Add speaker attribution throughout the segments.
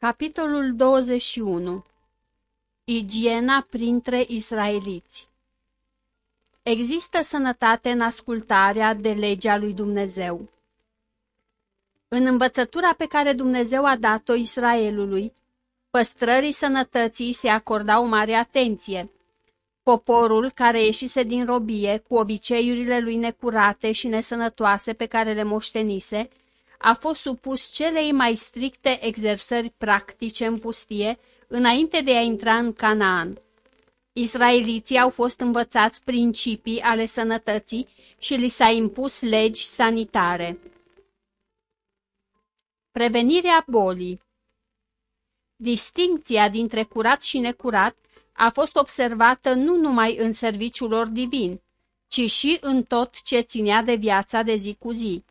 Speaker 1: Capitolul 21 Igiena printre israeliți Există sănătate în ascultarea de legea lui Dumnezeu. În învățătura pe care Dumnezeu a dat-o Israelului, păstrării sănătății se acorda o mare atenție. Poporul care ieșise din robie cu obiceiurile lui necurate și nesănătoase pe care le moștenise, a fost supus celei mai stricte exersări practice în pustie înainte de a intra în Canaan. Israeliții au fost învățați principii ale sănătății și li s-a impus legi sanitare. Prevenirea bolii Distincția dintre curat și necurat a fost observată nu numai în serviciul lor divin, ci și în tot ce ținea de viața de zi cu zi.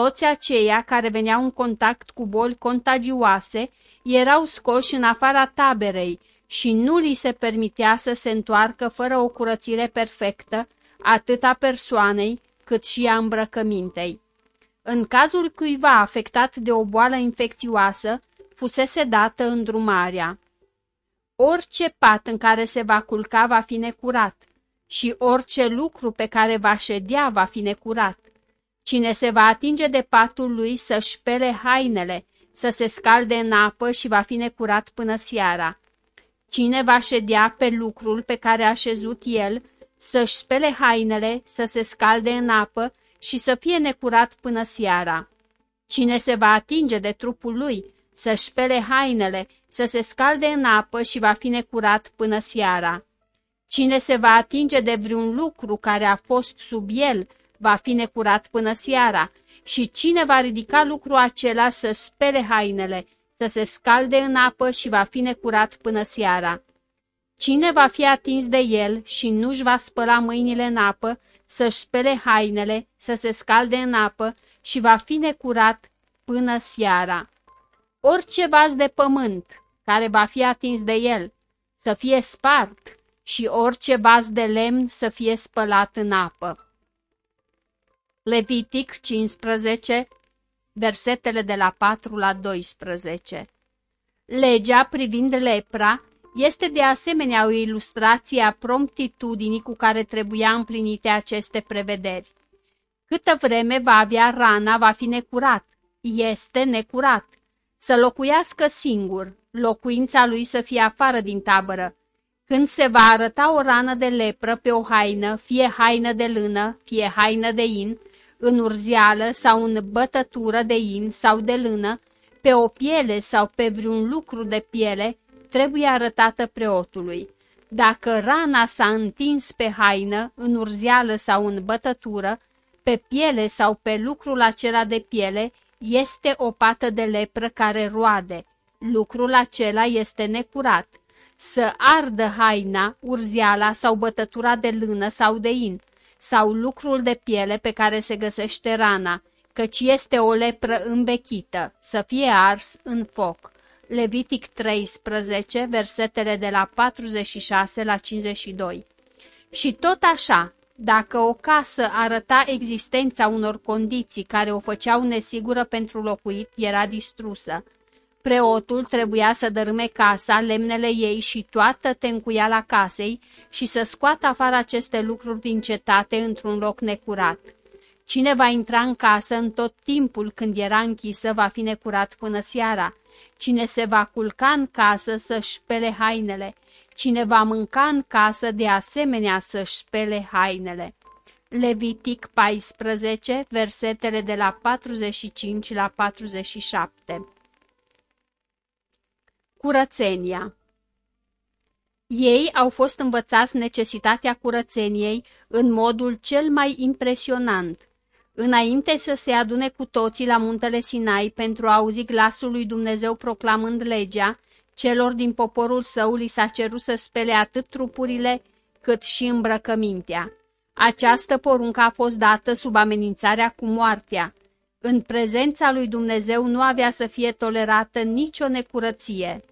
Speaker 1: Toți aceia care veneau în contact cu boli contagioase erau scoși în afara taberei și nu li se permitea să se întoarcă fără o curățire perfectă, atât a persoanei cât și a îmbrăcămintei. În cazul cuiva afectat de o boală infecțioasă, fusese dată îndrumarea. Orice pat în care se va culca va fi necurat și orice lucru pe care va ședea va fi necurat. Cine se va atinge de patul lui să-și spele hainele, să se scalde în apă și va fi necurat până seara. Cine va ședea pe lucrul pe care a șezut el, să-și spele hainele, să se scalde în apă și să fie necurat până seara. Cine se va atinge de trupul lui, să-și spele hainele, să se scalde în apă și va fi necurat până seara. Cine se va atinge de vreun lucru care a fost sub el, va fi necurat până seara și cine va ridica lucrul acela să spele hainele, să se scalde în apă și va fi necurat până seara. Cine va fi atins de el și nu-și va spăla mâinile în apă, să-și spele hainele, să se scalde în apă și va fi necurat până seara. Orice vas de pământ care va fi atins de el, să fie spart și orice vas de lemn să fie spălat în apă. Levitic 15, versetele de la 4 la 12 Legea privind lepra este de asemenea o ilustrație a promptitudinii cu care trebuia împlinite aceste prevederi. Câtă vreme va avea rana, va fi necurat. Este necurat. Să locuiască singur, locuința lui să fie afară din tabără. Când se va arăta o rană de lepră pe o haină, fie haină de lână, fie haină de in, în urzeală sau în bătătură de in sau de lână, pe o piele sau pe vreun lucru de piele, trebuie arătată preotului. Dacă rana s-a întins pe haină, în urzeală sau în bătătură, pe piele sau pe lucrul acela de piele, este o pată de lepră care roade. Lucrul acela este necurat. Să ardă haina, urzeala sau bătătura de lână sau de in sau lucrul de piele pe care se găsește rana, căci este o lepră învechită, să fie ars în foc. Levitic 13, versetele de la 46 la 52. Și tot așa, dacă o casă arăta existența unor condiții care o făceau nesigură pentru locuit, era distrusă. Preotul trebuia să dărâme casa, lemnele ei și toată tencuiala casei și să scoată afară aceste lucruri din cetate într-un loc necurat. Cine va intra în casă în tot timpul când era închisă va fi necurat până seara. Cine se va culca în casă să-și spele hainele. Cine va mânca în casă de asemenea să-și spele hainele. Levitic 14, versetele de la 45 la 47 Curățenia Ei au fost învățați necesitatea curățeniei în modul cel mai impresionant. Înainte să se adune cu toții la muntele Sinai pentru a auzi glasul lui Dumnezeu proclamând legea, celor din poporul său li s-a cerut să spele atât trupurile cât și îmbrăcămintea. Această poruncă a fost dată sub amenințarea cu moartea. În prezența lui Dumnezeu nu avea să fie tolerată nicio necurăție.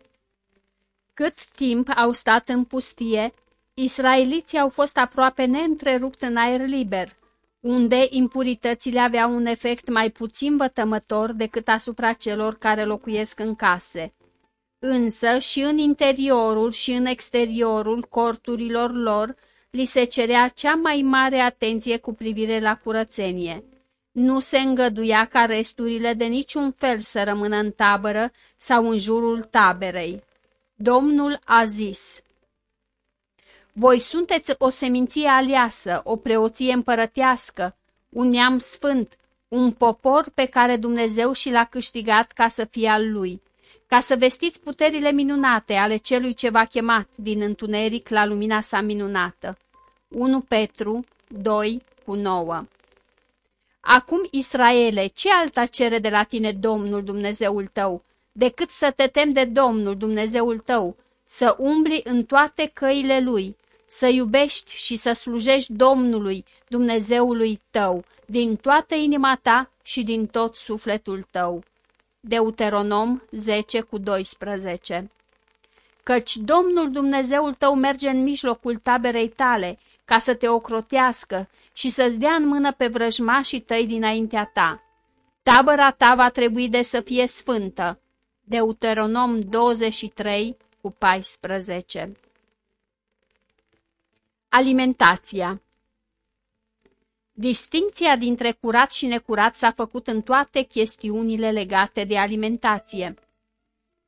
Speaker 1: Cât timp au stat în pustie, israeliții au fost aproape neîntrerupt în aer liber, unde impuritățile aveau un efect mai puțin vătămător decât asupra celor care locuiesc în case. însă și în interiorul și în exteriorul corturilor lor li se cerea cea mai mare atenție cu privire la curățenie. Nu se îngăduia ca resturile de niciun fel să rămână în tabără sau în jurul taberei. Domnul a zis, Voi sunteți o seminție aliasă, o preoție împărătească, un neam sfânt, un popor pe care Dumnezeu și l-a câștigat ca să fie al lui, ca să vestiți puterile minunate ale celui ce v-a chemat din întuneric la lumina sa minunată. 1 Petru 2 cu 9 Acum, Israele, ce alta cere de la tine Domnul Dumnezeul tău, decât să te tem de Domnul Dumnezeul tău, să umbli în toate căile Lui, să iubești și să slujești Domnului Dumnezeului tău, din toată inima ta și din tot sufletul tău. Deuteronom 10 cu 12 Căci Domnul Dumnezeul tău merge în mijlocul taberei tale ca să te ocrotească și să-ți dea în mână pe vrăjmașii tăi dinaintea ta. Tabăra ta va trebui de să fie sfântă. Deuteronom 23 cu 14 Alimentația. Distinția dintre curat și necurat s-a făcut în toate chestiunile legate de alimentație.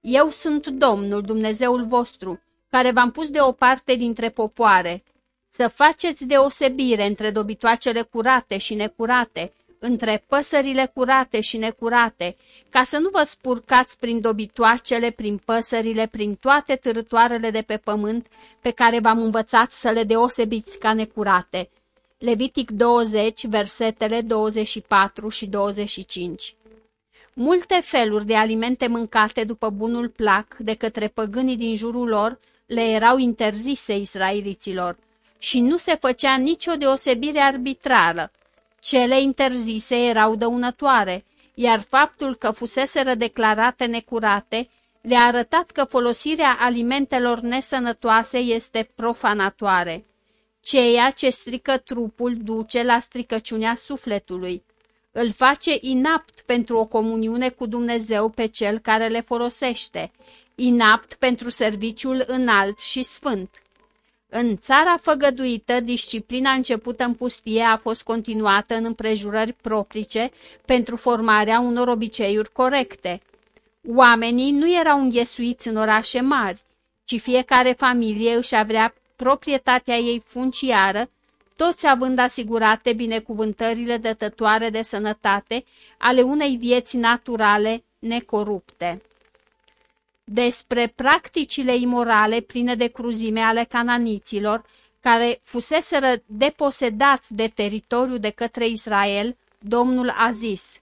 Speaker 1: Eu sunt Domnul, Dumnezeul vostru, care v-am pus deoparte dintre popoare, să faceți deosebire între dobitoacele curate și necurate, între păsările curate și necurate, ca să nu vă spurcați prin dobitoacele, prin păsările, prin toate târătoarele de pe pământ pe care v-am învățat să le deosebiți ca necurate. Levitic 20, versetele 24 și 25 Multe feluri de alimente mâncate după bunul plac de către păgânii din jurul lor le erau interzise israeliților și nu se făcea nicio deosebire arbitrară. Cele interzise erau dăunătoare, iar faptul că fuseseră declarate necurate le-a arătat că folosirea alimentelor nesănătoase este profanatoare. Ceea ce strică trupul duce la stricăciunea sufletului. Îl face inapt pentru o comuniune cu Dumnezeu pe cel care le folosește, inapt pentru serviciul înalt și sfânt. În țara făgăduită, disciplina începută în pustie a fost continuată în împrejurări proprice pentru formarea unor obiceiuri corecte. Oamenii nu erau înghesuiți în orașe mari, ci fiecare familie își avea proprietatea ei funciară, toți având asigurate binecuvântările dătătoare de sănătate ale unei vieți naturale necorupte despre practicile imorale pline de cruzime ale cananiților, care fuseseră deposedați de teritoriu de către Israel, Domnul a zis,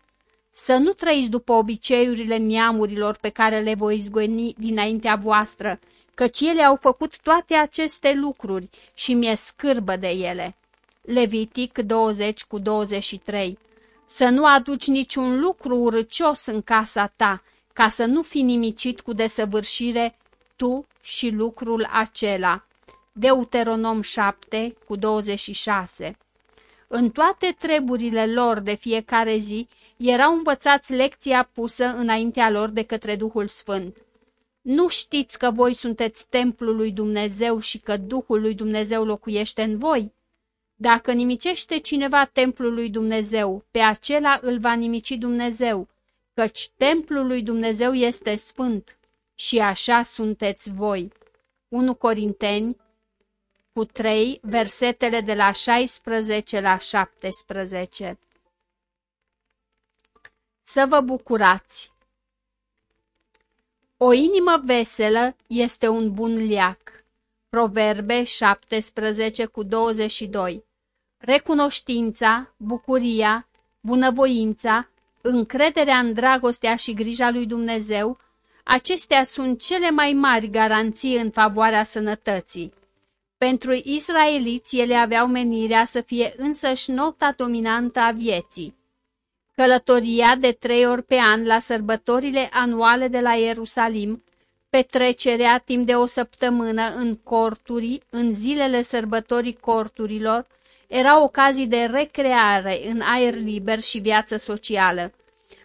Speaker 1: Să nu trăiți după obiceiurile neamurilor pe care le voi zgoeni dinaintea voastră, căci ele au făcut toate aceste lucruri și mi-e scârbă de ele. Levitic 20 cu 23 Să nu aduci niciun lucru urăcios în casa ta, ca să nu fi nimicit cu desăvârșire tu și lucrul acela. Deuteronom 7 cu 26 În toate treburile lor de fiecare zi erau învățați lecția pusă înaintea lor de către Duhul Sfânt. Nu știți că voi sunteți templul lui Dumnezeu și că Duhul lui Dumnezeu locuiește în voi? Dacă nimicește cineva templul lui Dumnezeu, pe acela îl va nimici Dumnezeu, căci templul lui Dumnezeu este sfânt și așa sunteți voi. 1 Corinteni cu 3, versetele de la 16 la 17. Să vă bucurați! O inimă veselă este un bun leac. Proverbe 17 cu 22 Recunoștința, bucuria, bunăvoința, încrederea în dragostea și grija lui Dumnezeu, acestea sunt cele mai mari garanții în favoarea sănătății. Pentru israeliți ele aveau menirea să fie însăși nota dominantă a vieții. Călătoria de trei ori pe an la sărbătorile anuale de la Ierusalim, petrecerea timp de o săptămână în corturi, în zilele sărbătorii corturilor, erau ocazii de recreare în aer liber și viață socială.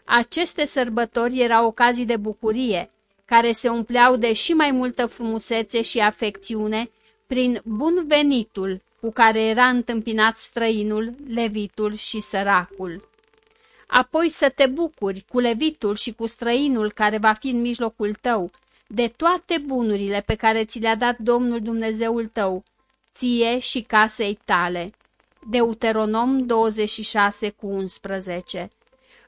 Speaker 1: Aceste sărbători erau ocazii de bucurie, care se umpleau de și mai multă frumusețe și afecțiune prin bun venitul cu care era întâmpinat străinul, levitul și săracul. Apoi să te bucuri cu levitul și cu străinul care va fi în mijlocul tău, de toate bunurile pe care ți le-a dat Domnul Dumnezeul tău, ție și casei tale. Deuteronom 26 cu 11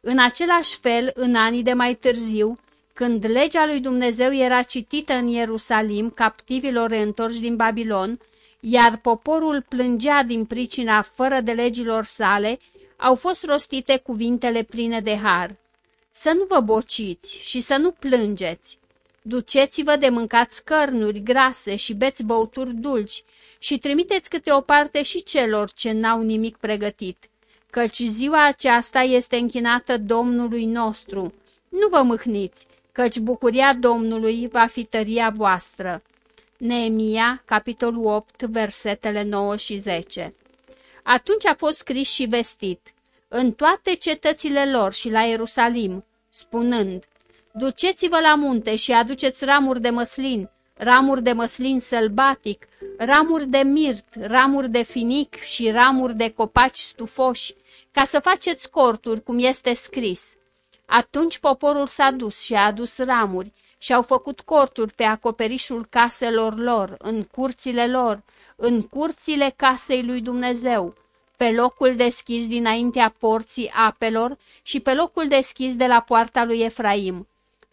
Speaker 1: În același fel, în anii de mai târziu, când legea lui Dumnezeu era citită în Ierusalim captivilor reîntorși din Babilon, iar poporul plângea din pricina fără de legilor sale, au fost rostite cuvintele pline de har. Să nu vă bociți și să nu plângeți. Duceți-vă de mâncați cărnuri grase și beți băuturi dulci și trimiteți câte o parte și celor ce n-au nimic pregătit, căci ziua aceasta este închinată Domnului nostru. Nu vă mâhniți, căci bucuria Domnului va fi tăria voastră. Neemia, capitolul 8, versetele 9 și 10 Atunci a fost scris și vestit, în toate cetățile lor și la Ierusalim, spunând, Duceți-vă la munte și aduceți ramuri de măslin, ramuri de măslin sălbatic, ramuri de mirt, ramuri de finic și ramuri de copaci stufoși, ca să faceți corturi, cum este scris. Atunci poporul s-a dus și a adus ramuri și au făcut corturi pe acoperișul caselor lor, în curțile lor, în curțile casei lui Dumnezeu, pe locul deschis dinaintea porții apelor și pe locul deschis de la poarta lui Efraim.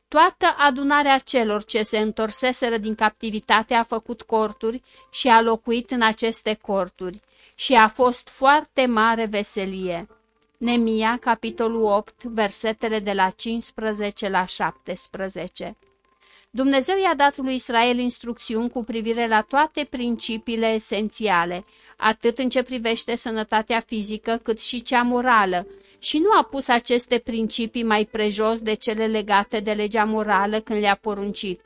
Speaker 1: Toată adunarea celor ce se întorseseră din captivitate a făcut corturi și a locuit în aceste corturi și a fost foarte mare veselie. Nemia, capitolul 8, versetele de la 15 la 17 Dumnezeu i-a dat lui Israel instrucțiuni cu privire la toate principiile esențiale, atât în ce privește sănătatea fizică cât și cea morală, și nu a pus aceste principii mai prejos de cele legate de legea morală când le-a poruncit.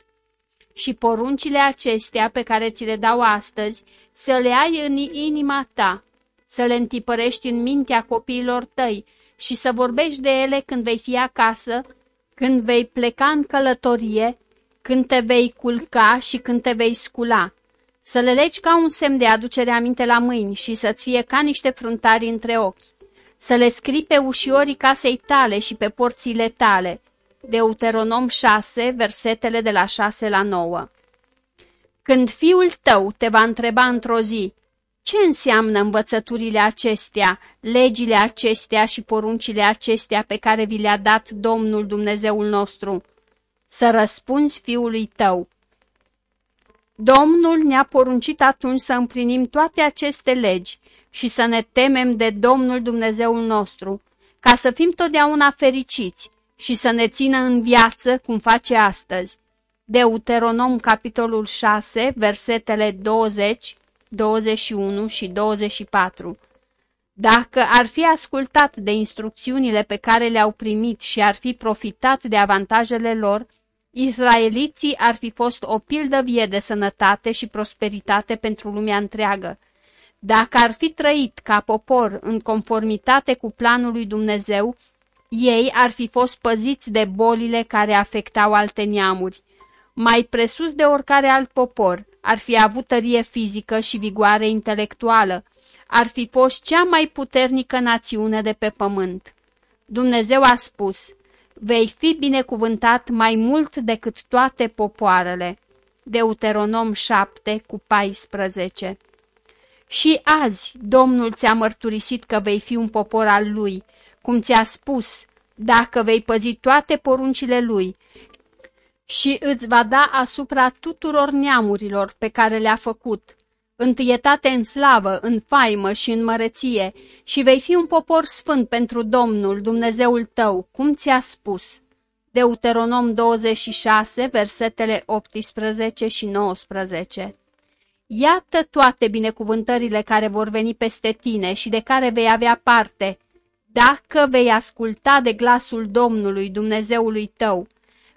Speaker 1: Și poruncile acestea pe care ți le dau astăzi, să le ai în inima ta, să le întipărești în mintea copiilor tăi și să vorbești de ele când vei fi acasă, când vei pleca în călătorie, când te vei culca și când te vei scula, să le legi ca un semn de aducere aminte la mâini și să-ți fie ca niște fruntari între ochi, să le scrii pe ușiorii casei tale și pe porțile tale. Deuteronom 6, versetele de la 6 la 9 Când fiul tău te va întreba într-o zi, ce înseamnă învățăturile acestea, legile acestea și poruncile acestea pe care vi le-a dat Domnul Dumnezeul nostru? Să răspunzi fiului tău. Domnul ne-a poruncit atunci să împlinim toate aceste legi și să ne temem de Domnul Dumnezeul nostru, ca să fim totdeauna fericiți și să ne țină în viață cum face astăzi. Deuteronom, capitolul 6, versetele 20, 21 și 24 Dacă ar fi ascultat de instrucțiunile pe care le-au primit și ar fi profitat de avantajele lor, Israeliții ar fi fost o pildă vie de sănătate și prosperitate pentru lumea întreagă. Dacă ar fi trăit ca popor în conformitate cu planul lui Dumnezeu, ei ar fi fost păziți de bolile care afectau alte neamuri. Mai presus de oricare alt popor, ar fi avut tărie fizică și vigoare intelectuală, ar fi fost cea mai puternică națiune de pe pământ. Dumnezeu a spus, vei fi binecuvântat mai mult decât toate popoarele. Deuteronom 7 cu 14 Și azi Domnul ți-a mărturisit că vei fi un popor al lui, cum ți-a spus, dacă vei păzi toate poruncile lui și îți va da asupra tuturor neamurilor pe care le-a făcut, întâietate în slavă, în faimă și în măreție, și vei fi un popor sfânt pentru Domnul, Dumnezeul tău, cum ți-a spus. Deuteronom 26, versetele 18 și 19 Iată toate binecuvântările care vor veni peste tine și de care vei avea parte, dacă vei asculta de glasul Domnului, Dumnezeului tău.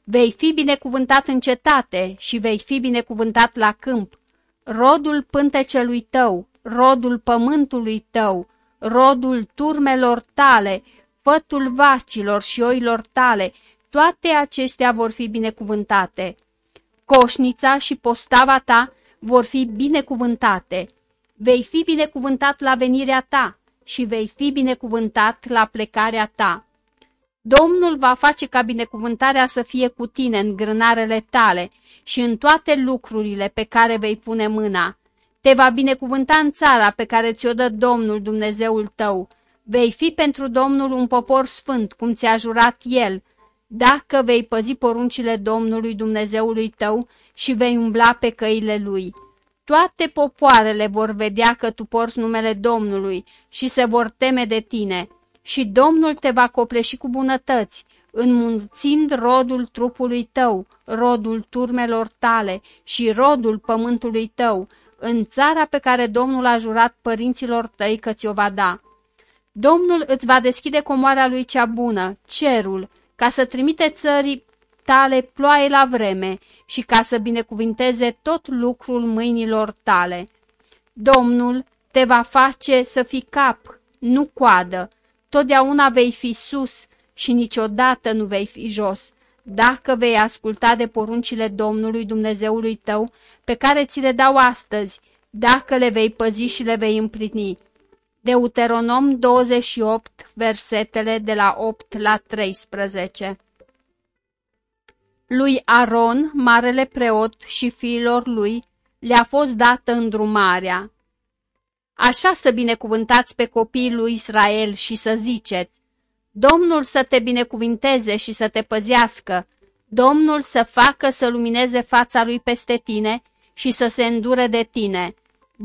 Speaker 1: Vei fi binecuvântat în cetate și vei fi binecuvântat la câmp, rodul pântecelui tău, rodul pământului tău, rodul turmelor tale, fătul vacilor și oilor tale, toate acestea vor fi binecuvântate. Coșnița și postava ta vor fi binecuvântate. Vei fi binecuvântat la venirea ta și vei fi binecuvântat la plecarea ta. Domnul va face ca binecuvântarea să fie cu tine în grânarele tale și în toate lucrurile pe care vei pune mâna. Te va binecuvânta în țara pe care ți-o dă Domnul Dumnezeul tău. Vei fi pentru Domnul un popor sfânt, cum ți-a jurat El, dacă vei păzi poruncile Domnului Dumnezeului tău și vei umbla pe căile Lui. Toate popoarele vor vedea că tu porți numele Domnului și se vor teme de tine și Domnul te va copleși cu bunătăți, înmulțind rodul trupului tău, rodul turmelor tale și rodul pământului tău, în țara pe care Domnul a jurat părinților tăi că ți-o va da. Domnul îți va deschide comoara lui cea bună, cerul, ca să trimite țării tale ploaie la vreme și ca să binecuvinteze tot lucrul mâinilor tale. Domnul te va face să fii cap, nu coadă, totdeauna vei fi sus și niciodată nu vei fi jos, dacă vei asculta de poruncile Domnului Dumnezeului tău, pe care ți le dau astăzi, dacă le vei păzi și le vei împlini. Deuteronom 28, versetele de la 8 la 13 Lui Aron, marele preot și fiilor lui, le-a fost dată îndrumarea. Așa să binecuvântați pe copiii lui Israel și să ziceți, Domnul să te binecuvinteze și să te păzească, Domnul să facă să lumineze fața lui peste tine și să se îndure de tine,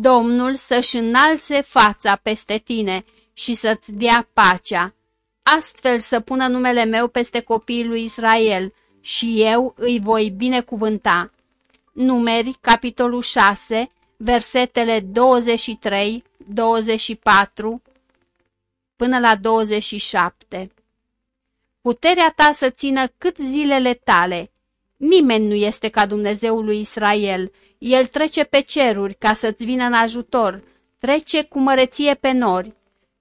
Speaker 1: Domnul să-și înalțe fața peste tine și să-ți dea pacea. Astfel să pună numele meu peste copiii lui Israel și eu îi voi binecuvânta. Numeri, capitolul 6, versetele 23, 24 până la 27. Puterea ta să țină cât zilele tale. Nimeni nu este ca Dumnezeul lui Israel. El trece pe ceruri ca să-ți vină în ajutor, trece cu măreție pe nori.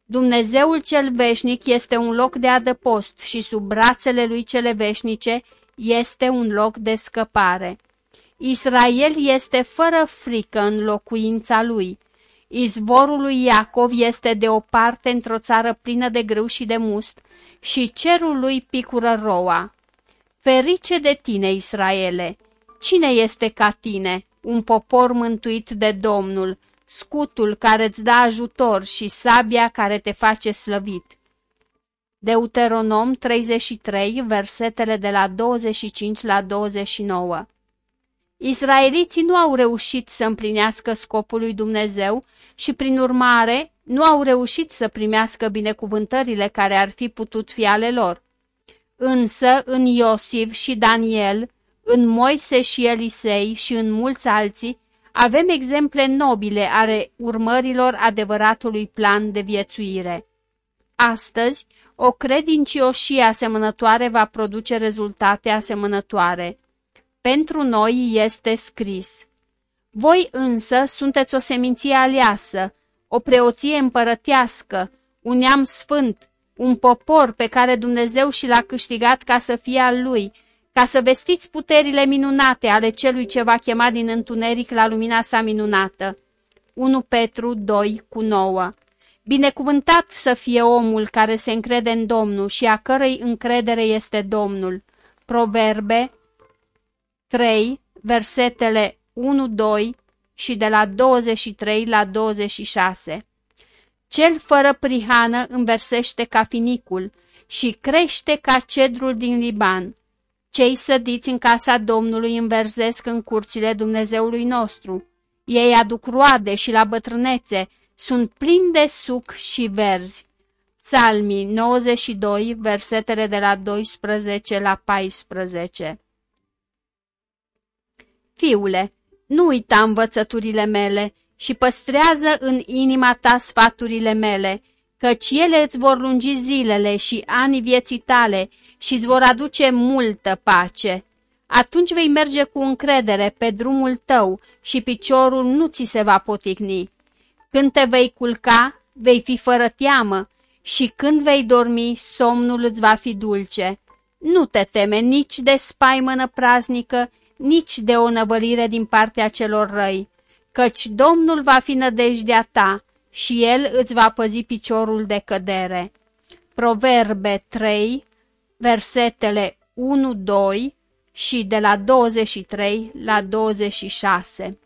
Speaker 1: Dumnezeul cel veșnic este un loc de adăpost și sub brațele lui cele veșnice este un loc de scăpare. Israel este fără frică în locuința lui. Izvorul lui Iacov este de o parte într-o țară plină de grâu și de must și cerul lui picură roa. Ferice de tine, Israele! Cine este ca tine, un popor mântuit de Domnul, scutul care îți dă ajutor și sabia care te face slăvit? Deuteronom 33, versetele de la 25 la 29 Israeliții nu au reușit să împlinească scopul lui Dumnezeu și, prin urmare, nu au reușit să primească binecuvântările care ar fi putut fi ale lor. Însă, în Iosif și Daniel, în Moise și Elisei și în mulți alții, avem exemple nobile ale urmărilor adevăratului plan de viețuire. Astăzi, o credincioșie asemănătoare va produce rezultate asemănătoare pentru noi este scris. Voi însă sunteți o seminție aleasă, o preoție împărătească, un neam sfânt, un popor pe care Dumnezeu și l-a câștigat ca să fie al lui, ca să vestiți puterile minunate ale celui ce va chema din întuneric la lumina sa minunată. 1 Petru 2 cu 9 Binecuvântat să fie omul care se încrede în Domnul și a cărei încredere este Domnul. Proverbe 3, versetele 1-2 și de la 23 la 26. Cel fără prihană înversește ca finicul și crește ca cedrul din Liban. Cei sădiți în casa Domnului înverzesc în curțile Dumnezeului nostru. Ei aduc roade și la bătrânețe, sunt plini de suc și verzi. Psalmii 92, versetele de la 12 la 14 Fiule, nu uita învățăturile mele și păstrează în inima ta sfaturile mele, căci ele îți vor lungi zilele și anii vieții tale și îți vor aduce multă pace. Atunci vei merge cu încredere pe drumul tău și piciorul nu ți se va poticni. Când te vei culca, vei fi fără teamă și când vei dormi, somnul îți va fi dulce. Nu te teme nici de spaimănă praznică, nici de o năvălire din partea celor răi, căci Domnul va fi nădejdea ta și El îți va păzi piciorul de cădere. Proverbe 3, versetele 1-2 și de la 23 la 26